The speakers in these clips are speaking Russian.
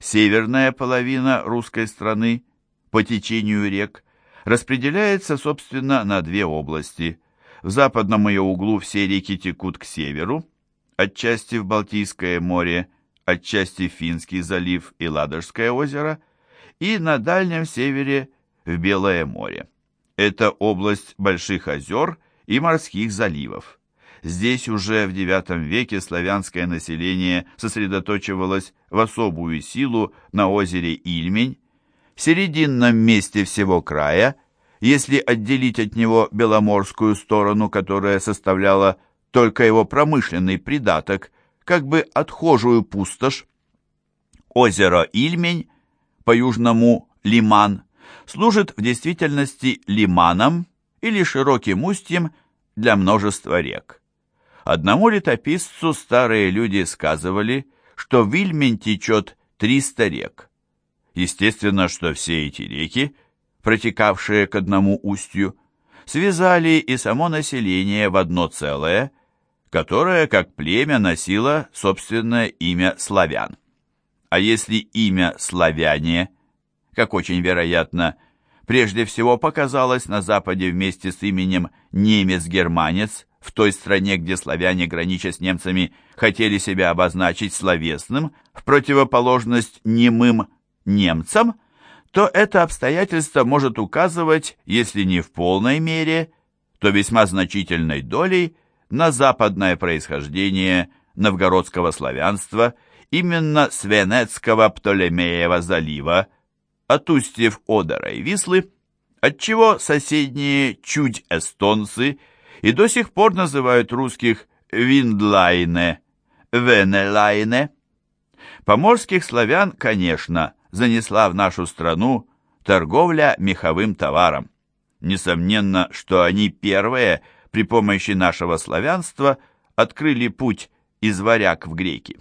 Северная половина русской страны по течению рек распределяется, собственно, на две области. В западном ее углу все реки текут к северу, отчасти в Балтийское море, отчасти в Финский залив и Ладожское озеро, и на дальнем севере в Белое море. Это область больших озер и морских заливов. Здесь уже в IX веке славянское население сосредоточивалось в особую силу на озере Ильмень, в серединном месте всего края, если отделить от него Беломорскую сторону, которая составляла только его промышленный придаток, как бы отхожую пустошь. Озеро Ильмень, по-южному Лиман, служит в действительности лиманом или широким устьем для множества рек. Одному летописцу старые люди сказывали, что в Ильмень течет 300 рек. Естественно, что все эти реки, протекавшие к одному устью, связали и само население в одно целое, которое, как племя, носило собственное имя славян. А если имя славяне, как очень вероятно, прежде всего показалось на Западе вместе с именем немец-германец, в той стране, где славяне, гранича с немцами, хотели себя обозначить словесным, в противоположность немым немцам, то это обстоятельство может указывать, если не в полной мере, то весьма значительной долей на западное происхождение новгородского славянства, именно с Венецкого Птолемеева залива, от устьев Одера и Вислы, отчего соседние чуть эстонцы и до сих пор называют русских Виндлайне, Венелайне. Поморских славян, конечно, занесла в нашу страну торговля меховым товаром. Несомненно, что они первые – при помощи нашего славянства открыли путь из варяг в греки.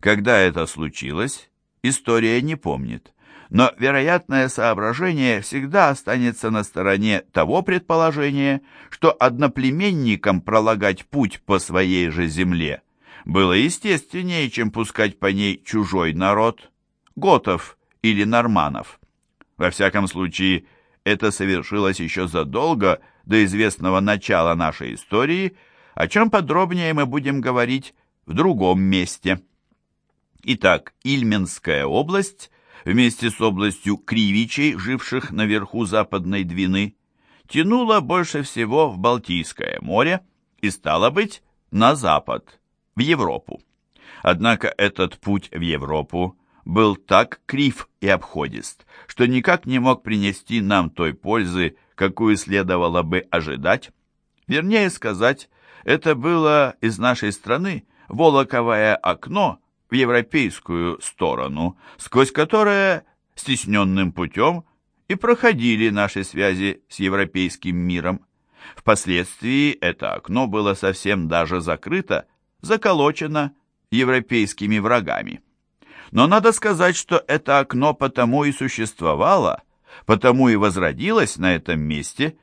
Когда это случилось, история не помнит, но вероятное соображение всегда останется на стороне того предположения, что одноплеменникам пролагать путь по своей же земле было естественнее, чем пускать по ней чужой народ, готов или норманов. Во всяком случае, это совершилось еще задолго до известного начала нашей истории, о чем подробнее мы будем говорить в другом месте. Итак, Ильменская область вместе с областью Кривичей, живших наверху Западной Двины, тянула больше всего в Балтийское море и, стало быть, на запад, в Европу. Однако этот путь в Европу был так крив и обходист, что никак не мог принести нам той пользы, какую следовало бы ожидать. Вернее сказать, это было из нашей страны волоковое окно в европейскую сторону, сквозь которое стесненным путем и проходили наши связи с европейским миром. Впоследствии это окно было совсем даже закрыто, заколочено европейскими врагами. Но надо сказать, что это окно потому и существовало, потому и возродилась на этом месте,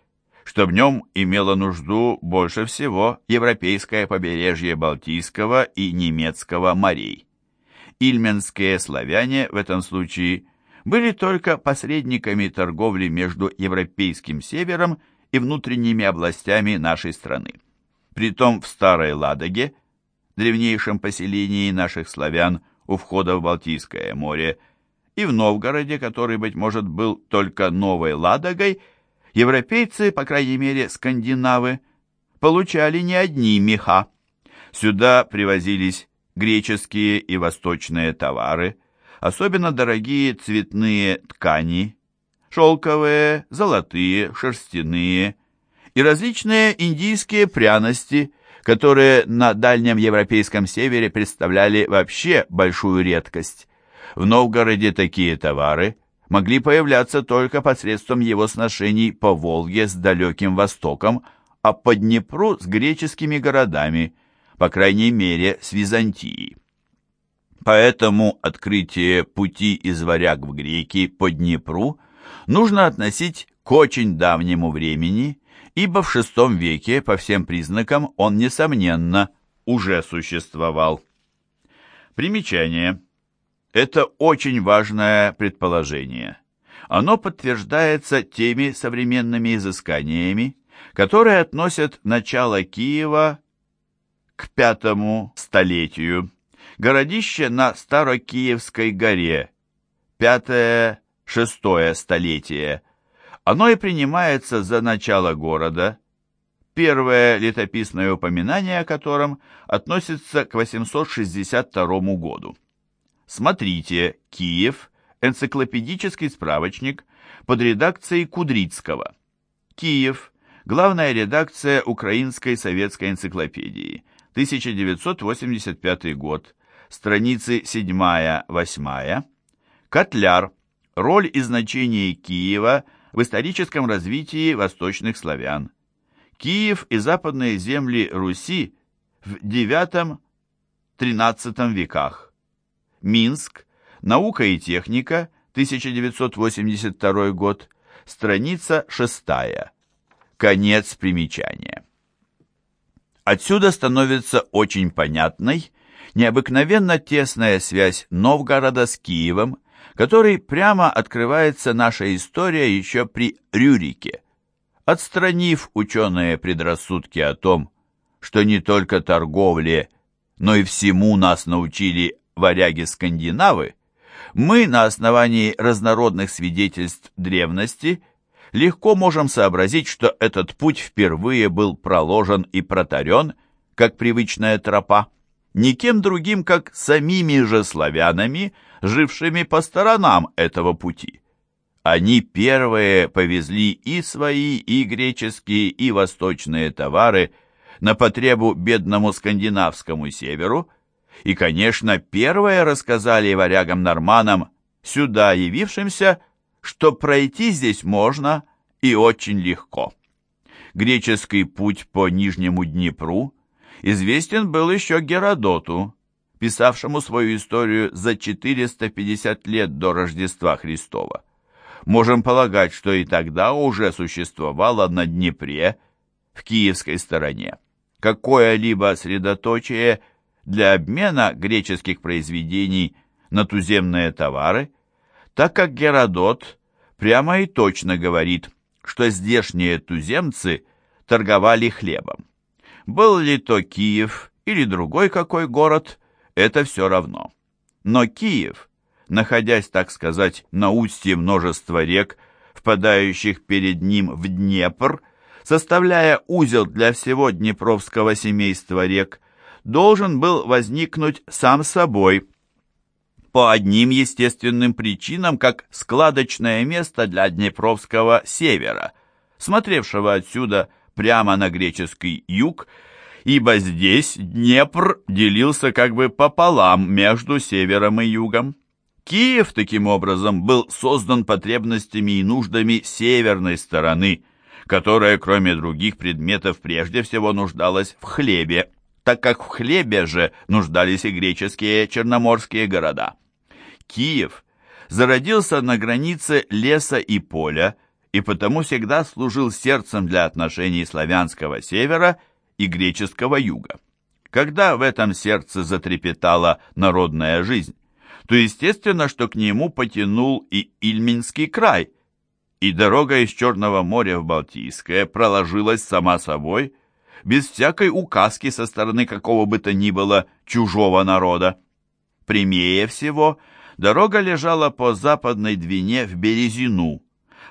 что в нем имело нужду больше всего европейское побережье Балтийского и Немецкого морей. Ильменские славяне в этом случае были только посредниками торговли между европейским севером и внутренними областями нашей страны. Притом в Старой Ладоге, древнейшем поселении наших славян у входа в Балтийское море, и в Новгороде, который, быть может, был только Новой Ладогой, европейцы, по крайней мере, скандинавы, получали не одни меха. Сюда привозились греческие и восточные товары, особенно дорогие цветные ткани, шелковые, золотые, шерстяные и различные индийские пряности, которые на дальнем европейском севере представляли вообще большую редкость. В Новгороде такие товары могли появляться только посредством его сношений по Волге с далеким Востоком, а по Днепру с греческими городами, по крайней мере с Византией. Поэтому открытие пути из варяг в греки по Днепру нужно относить к очень давнему времени, ибо в VI веке, по всем признакам, он, несомненно, уже существовал. Примечание. Это очень важное предположение. Оно подтверждается теми современными изысканиями, которые относят начало Киева к пятому столетию. Городище на Старокиевской горе, пятое-шестое столетие. Оно и принимается за начало города, первое летописное упоминание о котором относится к 862 году. Смотрите «Киев. Энциклопедический справочник» под редакцией Кудрицкого. Киев. Главная редакция Украинской советской энциклопедии. 1985 год. Страницы 7-8. Котляр. Роль и значение Киева в историческом развитии восточных славян. Киев и западные земли Руси в IX-XIII веках. Минск. Наука и техника. 1982 год. Страница 6. Конец примечания. Отсюда становится очень понятной необыкновенно тесная связь Новгорода с Киевом, который прямо открывается наша история еще при Рюрике. Отстранив ученые предрассудки о том, что не только торговле, но и всему нас научили варяги-скандинавы, мы на основании разнородных свидетельств древности легко можем сообразить, что этот путь впервые был проложен и протарен, как привычная тропа, никем другим, как самими же славянами, жившими по сторонам этого пути. Они первые повезли и свои, и греческие, и восточные товары на потребу бедному скандинавскому северу, и, конечно, первые рассказали варягам-норманам, сюда явившимся, что пройти здесь можно и очень легко. Греческий путь по Нижнему Днепру известен был еще Геродоту, писавшему свою историю за 450 лет до Рождества Христова можем полагать, что и тогда уже существовало на Днепре, в киевской стороне, какое-либо средоточие для обмена греческих произведений на туземные товары, так как Геродот прямо и точно говорит, что здешние туземцы торговали хлебом. Был ли то Киев или другой какой город, это все равно. Но Киев – находясь, так сказать, на устье множества рек, впадающих перед ним в Днепр, составляя узел для всего днепровского семейства рек, должен был возникнуть сам собой по одним естественным причинам, как складочное место для Днепровского севера, смотревшего отсюда прямо на греческий юг, ибо здесь Днепр делился как бы пополам между севером и югом. Киев, таким образом, был создан потребностями и нуждами северной стороны, которая, кроме других предметов, прежде всего нуждалась в хлебе, так как в хлебе же нуждались и греческие черноморские города. Киев зародился на границе леса и поля, и потому всегда служил сердцем для отношений славянского севера и греческого юга. Когда в этом сердце затрепетала народная жизнь, то естественно, что к нему потянул и Ильминский край, и дорога из Черного моря в Балтийское проложилась сама собой, без всякой указки со стороны какого бы то ни было чужого народа. Прямее всего, дорога лежала по западной Двине в Березину,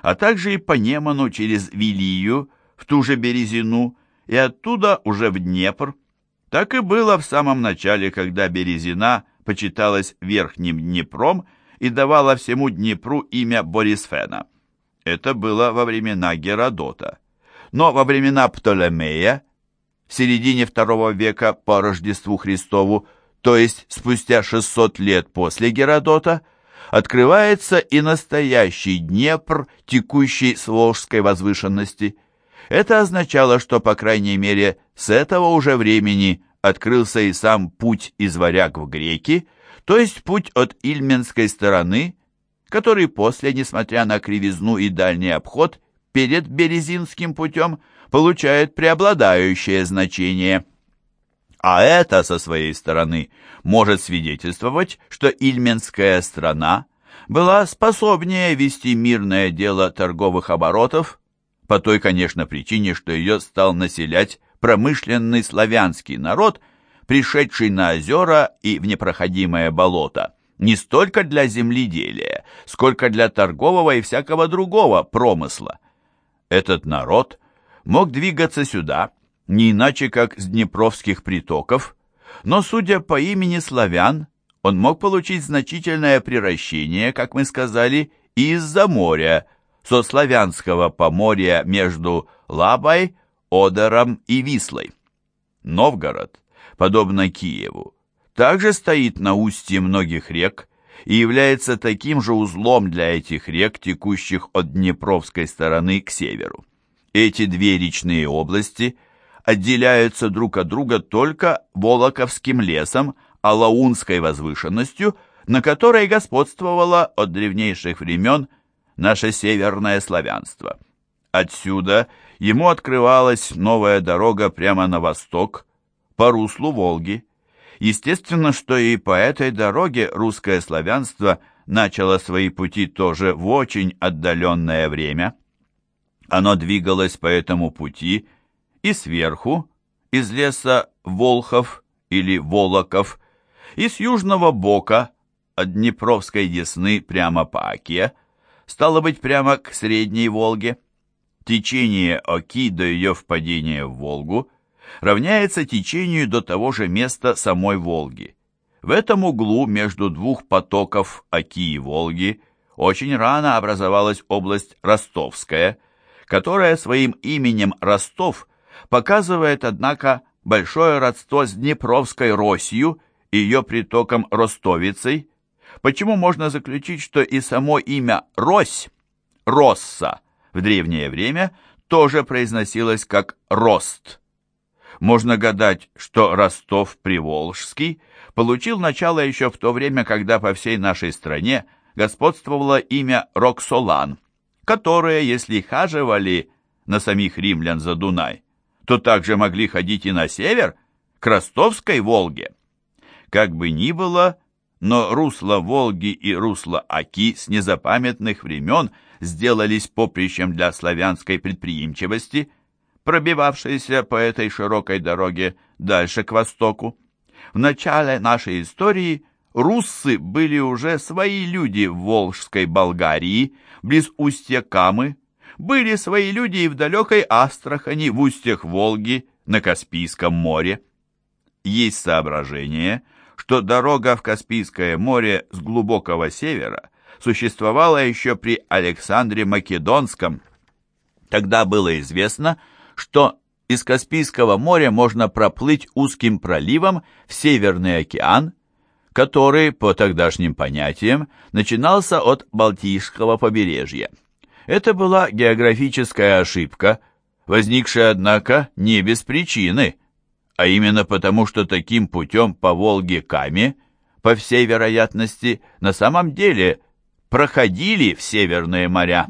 а также и по Неману через Вилию, в ту же Березину, и оттуда уже в Днепр. Так и было в самом начале, когда Березина – почиталась Верхним Днепром и давала всему Днепру имя Борисфена. Это было во времена Геродота. Но во времена Птолемея, в середине II века по Рождеству Христову, то есть спустя 600 лет после Геродота, открывается и настоящий Днепр, текущий с Волжской возвышенности. Это означало, что, по крайней мере, с этого уже времени открылся и сам путь из варяг в греки, то есть путь от Ильменской стороны, который после, несмотря на кривизну и дальний обход, перед Березинским путем получает преобладающее значение. А это, со своей стороны, может свидетельствовать, что Ильменская страна была способнее вести мирное дело торговых оборотов, по той, конечно, причине, что ее стал населять промышленный славянский народ, пришедший на озера и в непроходимое болото, не столько для земледелия, сколько для торгового и всякого другого промысла. Этот народ мог двигаться сюда не иначе, как с днепровских притоков, но, судя по имени славян, он мог получить значительное приращение, как мы сказали, из-за моря, со славянского поморья между Лабой, Одером и Вислой. Новгород, подобно Киеву, также стоит на устье многих рек и является таким же узлом для этих рек, текущих от Днепровской стороны к северу. Эти две речные области отделяются друг от друга только Волоковским лесом, Алаунской возвышенностью, на которой господствовало от древнейших времен наше северное славянство. Отсюда ему открывалась новая дорога прямо на восток, по руслу Волги. Естественно, что и по этой дороге русское славянство начало свои пути тоже в очень отдаленное время. Оно двигалось по этому пути и сверху, из леса Волхов или Волоков, и с южного бока, от Днепровской Десны прямо по Оке, стало быть, прямо к Средней Волге. Течение Оки до ее впадения в Волгу равняется течению до того же места самой Волги. В этом углу между двух потоков Оки и Волги очень рано образовалась область Ростовская, которая своим именем Ростов показывает, однако, большое родство с Днепровской Россию и ее притоком Ростовицей, почему можно заключить, что и само имя Рось, Росса, в древнее время тоже произносилось как Рост. Можно гадать, что Ростов Приволжский получил начало еще в то время, когда по всей нашей стране господствовало имя Роксолан, которое, если хаживали на самих римлян за Дунай, то также могли ходить и на север, к Ростовской Волге. Как бы ни было, но русло Волги и русло Оки с незапамятных времен сделались поприщем для славянской предприимчивости, пробивавшейся по этой широкой дороге дальше к востоку. В начале нашей истории руссы были уже свои люди в Волжской Болгарии, близ устья Камы, были свои люди и в далекой Астрахани, в устьях Волги, на Каспийском море. Есть соображение – что дорога в Каспийское море с глубокого севера существовала еще при Александре Македонском. Тогда было известно, что из Каспийского моря можно проплыть узким проливом в Северный океан, который, по тогдашним понятиям, начинался от Балтийского побережья. Это была географическая ошибка, возникшая, однако, не без причины – а именно потому, что таким путем по Волге-Каме, по всей вероятности, на самом деле проходили в северные моря.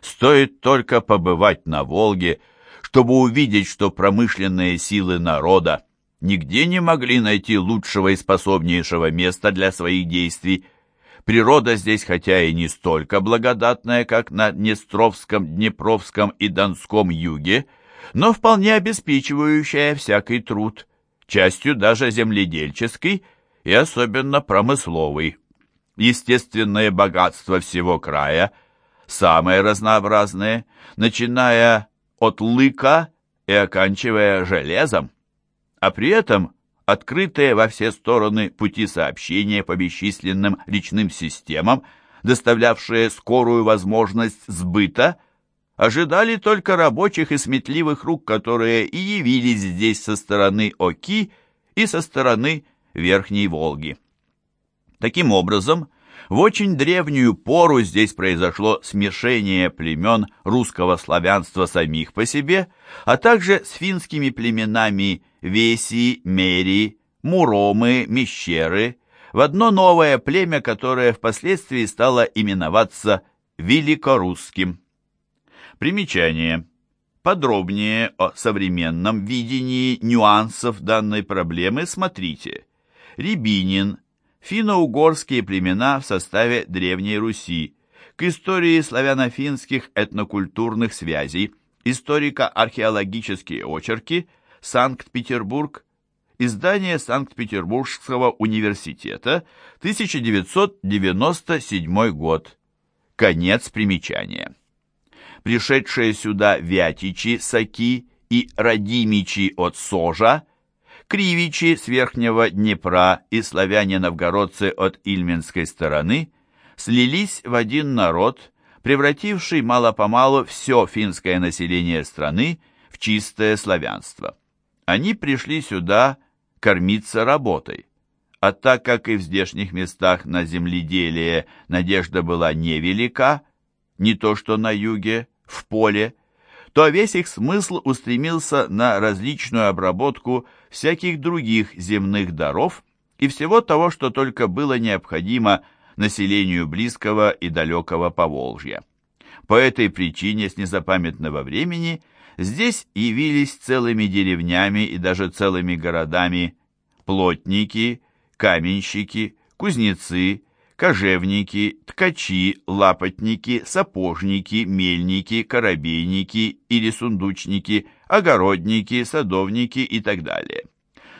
Стоит только побывать на Волге, чтобы увидеть, что промышленные силы народа нигде не могли найти лучшего и способнейшего места для своих действий. Природа здесь хотя и не столько благодатная, как на Днестровском, Днепровском и Донском юге, но вполне обеспечивающая всякий труд, частью даже земледельческий и особенно промысловый. Естественное богатство всего края, самые разнообразные, начиная от лыка и оканчивая железом, а при этом открытые во все стороны пути сообщения по бесчисленным речным системам, доставлявшие скорую возможность сбыта – ожидали только рабочих и сметливых рук, которые и явились здесь со стороны Оки и со стороны Верхней Волги. Таким образом, в очень древнюю пору здесь произошло смешение племен русского славянства самих по себе, а также с финскими племенами Веси, Мери, Муромы, Мещеры, в одно новое племя, которое впоследствии стало именоваться Великорусским. Примечание. Подробнее о современном видении нюансов данной проблемы смотрите. Рябинин. Финно-угорские племена в составе Древней Руси. К истории славяно-финских этнокультурных связей. Историко-археологические очерки. Санкт-Петербург. Издание Санкт-Петербургского университета, 1997 год. Конец примечания. Пришедшие сюда Вятичи с Оки и Радимичи от Сожа, Кривичи с Верхнего Днепра и славяне-новгородцы от Ильменской стороны слились в один народ, превративший мало-помалу все финское население страны в чистое славянство. Они пришли сюда кормиться работой. А так как и в здешних местах на земледелие надежда была невелика, не то что на юге, в поле, то весь их смысл устремился на различную обработку всяких других земных даров и всего того, что только было необходимо населению близкого и далекого Поволжья. По этой причине с незапамятного времени здесь явились целыми деревнями и даже целыми городами плотники, каменщики, кузнецы, кожевники, ткачи, лапотники, сапожники, мельники, корабейники или сундучники, огородники, садовники и так далее.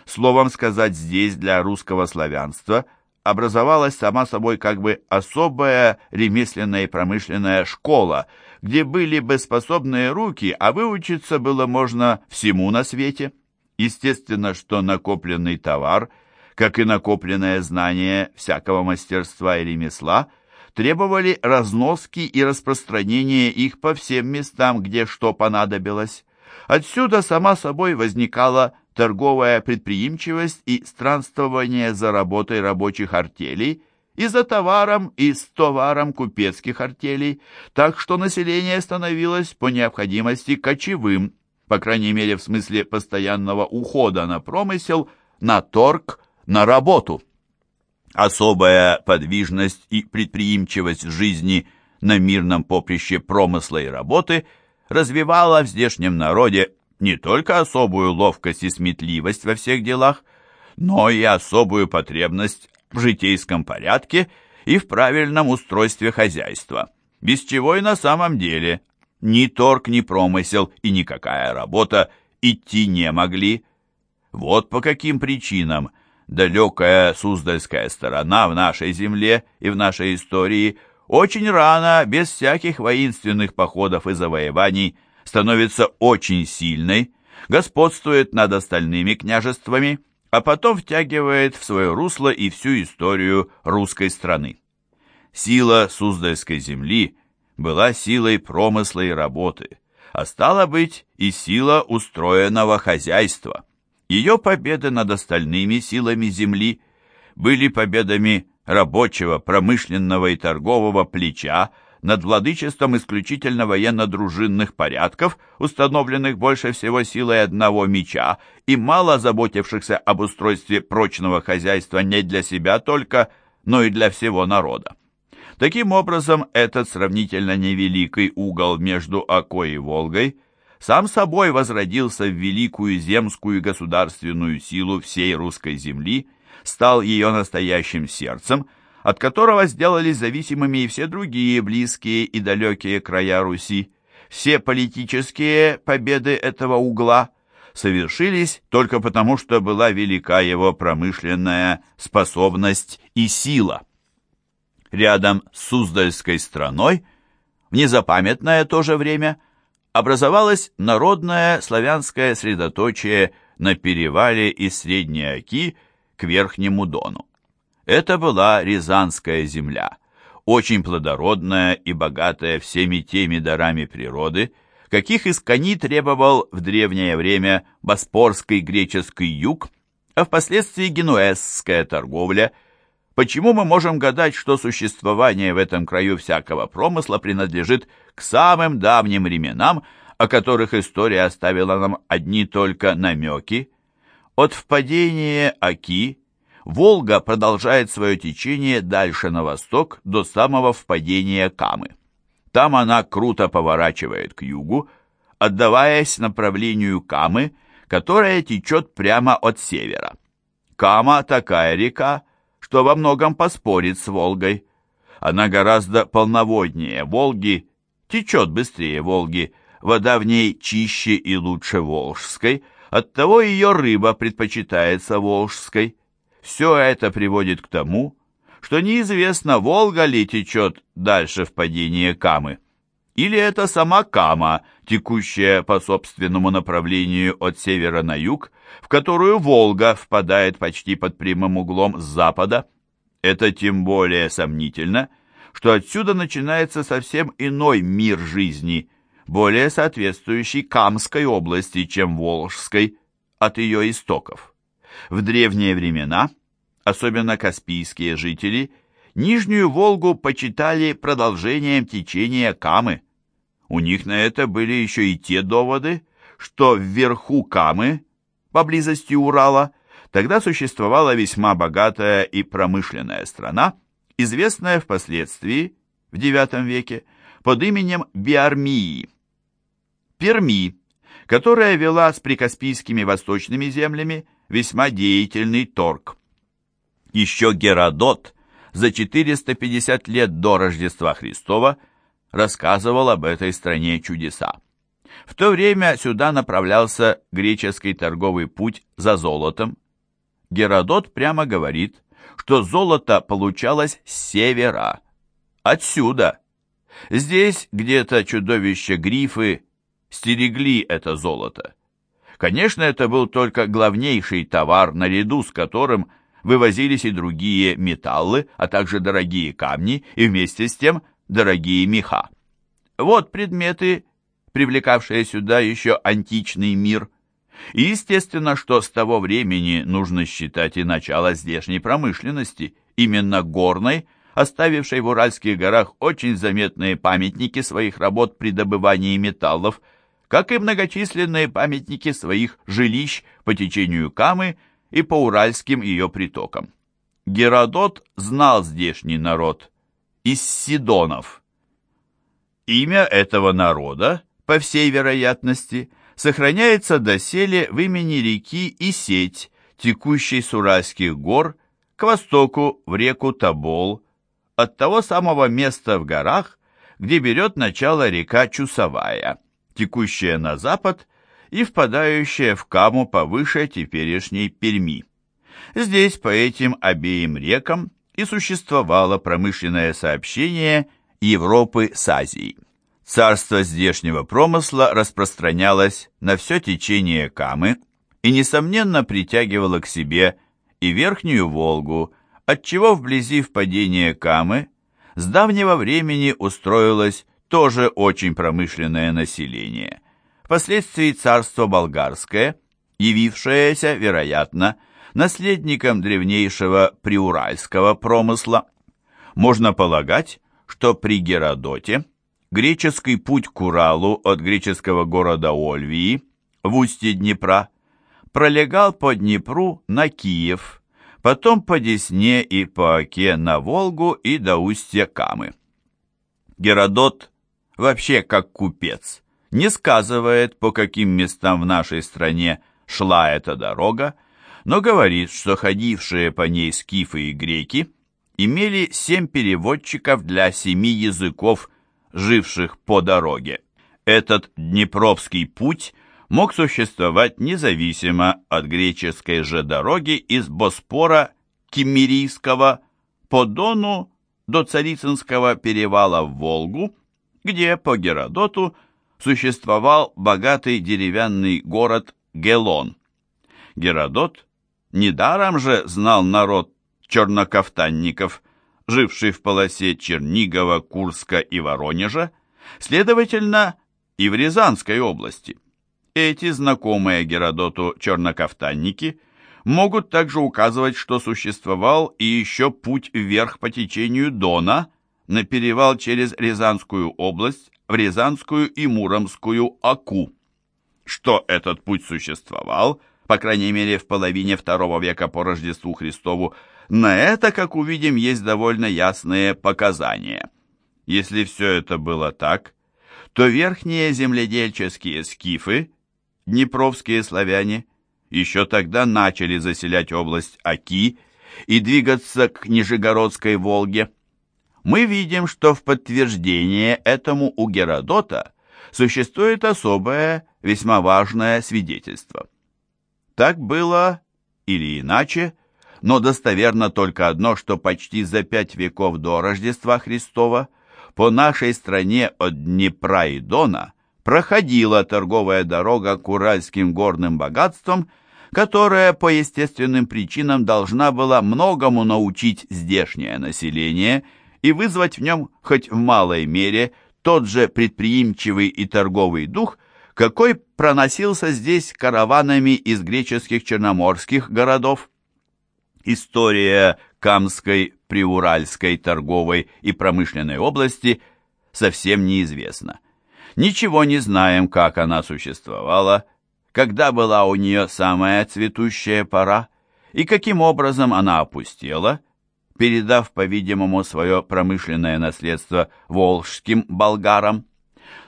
Словом сказать, здесь для русского славянства образовалась сама собой как бы особая ремесленная и промышленная школа, где были бы способные руки, а выучиться было можно всему на свете. Естественно, что накопленный товар – как и накопленное знание всякого мастерства и ремесла, требовали разноски и распространения их по всем местам, где что понадобилось. Отсюда сама собой возникала торговая предприимчивость и странствование за работой рабочих артелей и за товаром и с товаром купецких артелей, так что население становилось по необходимости кочевым, по крайней мере в смысле постоянного ухода на промысел, на торг, на работу. Особая подвижность и предприимчивость жизни на мирном поприще промысла и работы развивала в здешнем народе не только особую ловкость и сметливость во всех делах, но и особую потребность в житейском порядке и в правильном устройстве хозяйства, без чего и на самом деле ни торг, ни промысел и никакая работа идти не могли. Вот по каким причинам далекая Суздальская сторона в нашей земле и в нашей истории очень рано, без всяких воинственных походов и завоеваний, становится очень сильной, господствует над остальными княжествами, а потом втягивает в свое русло и всю историю русской страны. Сила Суздальской земли была силой промысла и работы, а стала быть и сила устроенного хозяйства. Ее победы над остальными силами Земли были победами рабочего, промышленного и торгового плеча над владычеством исключительно военно-дружинных порядков, установленных больше всего силой одного меча и мало заботившихся об устройстве прочного хозяйства не для себя только, но и для всего народа. Таким образом, этот сравнительно невеликий угол между Окой и Волгой – сам собой возродился в великую земскую государственную силу всей русской земли, стал ее настоящим сердцем, от которого сделались зависимыми и все другие близкие и далекие края Руси. Все политические победы этого угла совершились только потому, что была велика его промышленная способность и сила. Рядом с Суздальской страной, в незапамятное то же время – образовалось народное славянское средоточие на перевале из Средней Оки к Верхнему Дону. Это была Рязанская земля, очень плодородная и богатая всеми теми дарами природы, каких из кони требовал в древнее время Боспорский греческий юг, а впоследствии генуэзская торговля – Почему мы можем гадать, что существование в этом краю всякого промысла принадлежит к самым давним временам, о которых история оставила нам одни только намеки? От впадения Оки Волга продолжает свое течение дальше на восток до самого впадения Камы. Там она круто поворачивает к югу, отдаваясь направлению Камы, которая течет прямо от севера. Кама такая река, что во многом поспорит с Волгой. Она гораздо полноводнее Волги, течет быстрее Волги, вода в ней чище и лучше Волжской, оттого ее рыба предпочитается Волжской. Все это приводит к тому, что неизвестно, Волга ли течет дальше в падение Камы. Или это сама Кама, текущая по собственному направлению от севера на юг, в которую Волга впадает почти под прямым углом с запада. Это тем более сомнительно, что отсюда начинается совсем иной мир жизни, более соответствующий Камской области, чем Волжской, от ее истоков. В древние времена, особенно каспийские жители, Нижнюю Волгу почитали продолжением течения Камы – у них на это были еще и те доводы, что вверху Камы, поблизости Урала, тогда существовала весьма богатая и промышленная страна, известная впоследствии, в IX веке, под именем Биармии. Перми, которая вела с прикаспийскими восточными землями весьма деятельный торг. Еще Геродот за 450 лет до Рождества Христова рассказывал об этой стране чудеса. В то время сюда направлялся греческий торговый путь за золотом. Геродот прямо говорит, что золото получалось с севера, отсюда. Здесь где-то чудовища-грифы стерегли это золото. Конечно, это был только главнейший товар, наряду с которым вывозились и другие металлы, а также дорогие камни, и вместе с тем – дорогие меха. Вот предметы, привлекавшие сюда еще античный мир. И естественно, что с того времени нужно считать и начало здешней промышленности, именно горной, оставившей в Уральских горах очень заметные памятники своих работ при добывании металлов, как и многочисленные памятники своих жилищ по течению Камы и по уральским ее притокам. Геродот знал здешний народ – из Сидонов. Имя этого народа, по всей вероятности, сохраняется доселе в имени реки Исеть, текущей с Уральских гор к востоку в реку Тобол, от того самого места в горах, где берет начало река Чусовая, текущая на запад и впадающая в Каму повыше теперешней Перми. Здесь по этим обеим рекам и существовало промышленное сообщение Европы с Азией. Царство здешнего промысла распространялось на все течение Камы и, несомненно, притягивало к себе и Верхнюю Волгу, отчего вблизи впадения Камы с давнего времени устроилось тоже очень промышленное население. Впоследствии царство болгарское, явившееся, вероятно, наследником древнейшего приуральского промысла. Можно полагать, что при Геродоте греческий путь к Уралу от греческого города Ольвии в устье Днепра пролегал по Днепру на Киев, потом по Десне и по Оке на Волгу и до устья Камы. Геродот, вообще как купец, не сказывает, по каким местам в нашей стране шла эта дорога, но говорит, что ходившие по ней скифы и греки имели семь переводчиков для семи языков, живших по дороге. Этот Днепровский путь мог существовать независимо от греческой же дороги из Боспора Киммерийского по Дону до Царицынского перевала в Волгу, где по Геродоту существовал богатый деревянный город Гелон. Геродот Недаром же знал народ чернокафтанников, живший в полосе Чернигова, Курска и Воронежа, следовательно, и в Рязанской области. Эти знакомые Геродоту чернокафтанники могут также указывать, что существовал и еще путь вверх по течению Дона на перевал через Рязанскую область в Рязанскую и Муромскую Аку. Что этот путь существовал – по крайней мере в половине второго века по Рождеству Христову, на это, как увидим, есть довольно ясные показания. Если все это было так, то верхние земледельческие скифы, днепровские славяне, еще тогда начали заселять область Аки и двигаться к Нижегородской Волге. Мы видим, что в подтверждение этому у Геродота существует особое, весьма важное свидетельство. Так было или иначе, но достоверно только одно, что почти за пять веков до Рождества Христова по нашей стране от Днепра и Дона проходила торговая дорога к уральским горным богатствам, которая по естественным причинам должна была многому научить здешнее население и вызвать в нем хоть в малой мере тот же предприимчивый и торговый дух, какой проносился здесь караванами из греческих черноморских городов. История Камской, Приуральской торговой и промышленной области совсем неизвестна. Ничего не знаем, как она существовала, когда была у нее самая цветущая пора и каким образом она опустела, передав, по-видимому, свое промышленное наследство волжским болгарам.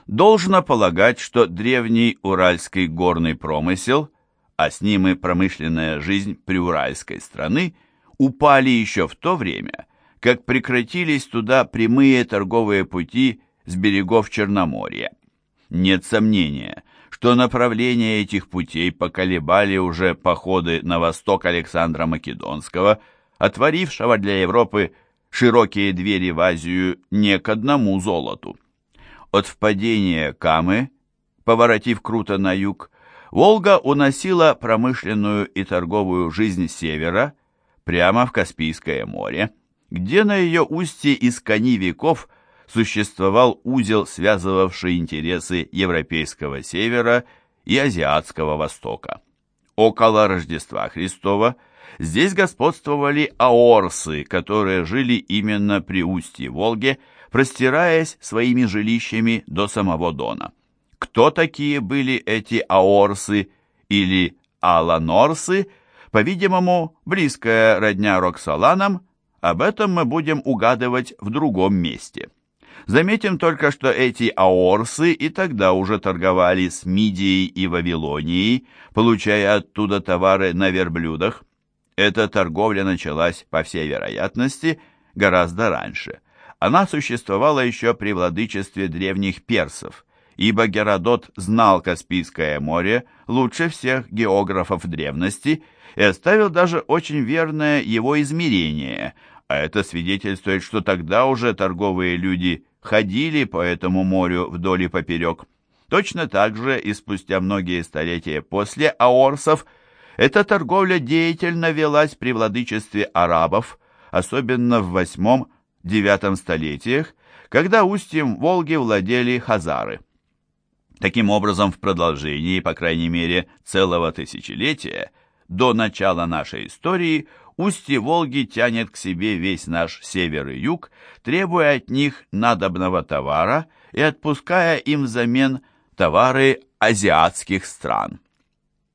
Должно полагать, что древний уральский горный промысел, а с ним и промышленная жизнь приуральской страны, упали еще в то время, как прекратились туда прямые торговые пути с берегов Черноморья. Нет сомнения, что направление этих путей поколебали уже походы на восток Александра Македонского, отворившего для Европы широкие двери в Азию не к одному золоту. От впадения Камы, поворотив круто на юг, Волга уносила промышленную и торговую жизнь севера прямо в Каспийское море, где на ее устье из кони веков существовал узел, связывавший интересы европейского севера и азиатского востока. Около Рождества Христова здесь господствовали аорсы, которые жили именно при устье Волги, простираясь своими жилищами до самого Дона. Кто такие были эти аорсы или аланорсы, по-видимому, близкая родня Роксоланам, об этом мы будем угадывать в другом месте. Заметим только, что эти аорсы и тогда уже торговали с Мидией и Вавилонией, получая оттуда товары на верблюдах. Эта торговля началась, по всей вероятности, гораздо раньше – она существовала еще при владычестве древних персов, ибо Геродот знал Каспийское море лучше всех географов древности и оставил даже очень верное его измерение, а это свидетельствует, что тогда уже торговые люди ходили по этому морю вдоль и поперек. Точно так же и спустя многие столетия после аорсов эта торговля деятельно велась при владычестве арабов, особенно в восьмом IX столетиях, когда устьем Волги владели хазары. Таким образом, в продолжении, по крайней мере, целого тысячелетия, до начала нашей истории, устье Волги тянет к себе весь наш север и юг, требуя от них надобного товара и отпуская им взамен товары азиатских стран.